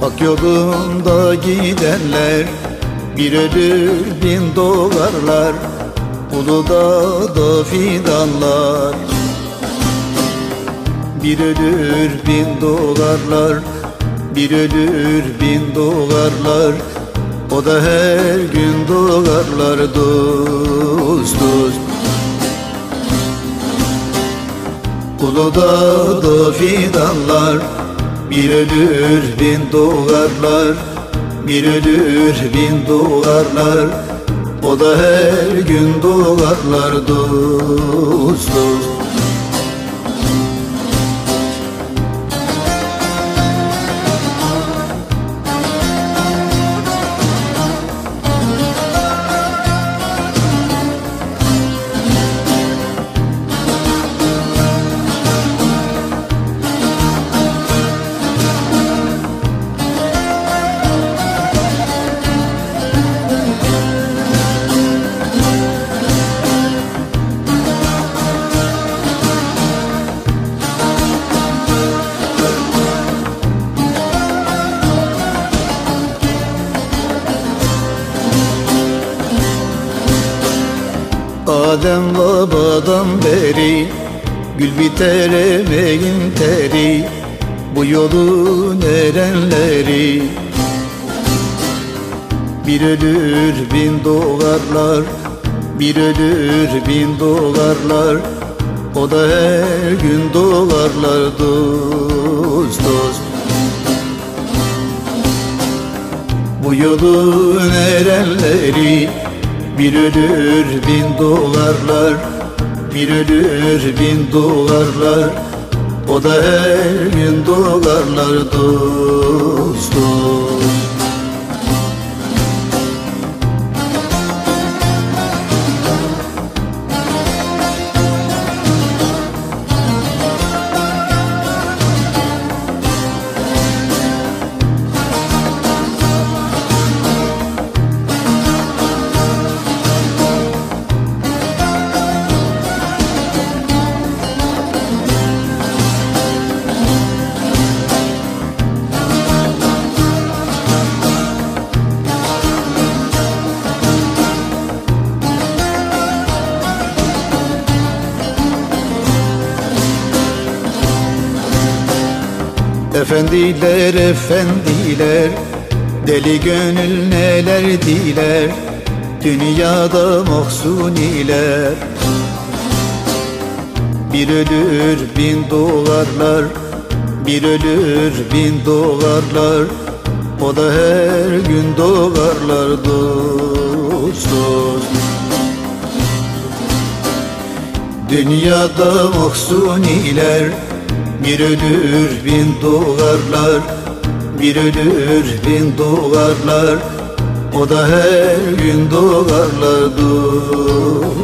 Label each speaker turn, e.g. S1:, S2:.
S1: Hak yolunda gidenler Bir ölür bin doğarlar Uludağ'da fidanlar. Bir ölür bin doğarlar Bir ölür bin doğarlar O da her gün doğarlar dost dost. Uludağ'da fidanlar Bir ölür bin doğarlar Bir ölür bin doğarlar O da her gün doğarlar dost Adem babadan beri Gül biter emeğin teri Bu yolun erenleri Bir ölür bin doğarlar Bir ölür bin doğarlar O da her gün doğarlar dost dost. Bu yolun erenleri bir ölür bin doğarlar Bir ölür bin doğarlar O da her gün doğarlar dost Efendiler efendiler Deli gönül neler diler Dünyada mahsuniler Bir ölür bin doğarlar Bir ölür bin doğarlar O da her gün doğarlar dost dost Dünyada mahsuniler bir ölür bin doğarlar Bir ölür bin doğarlar O da her gün doğarlar dursun.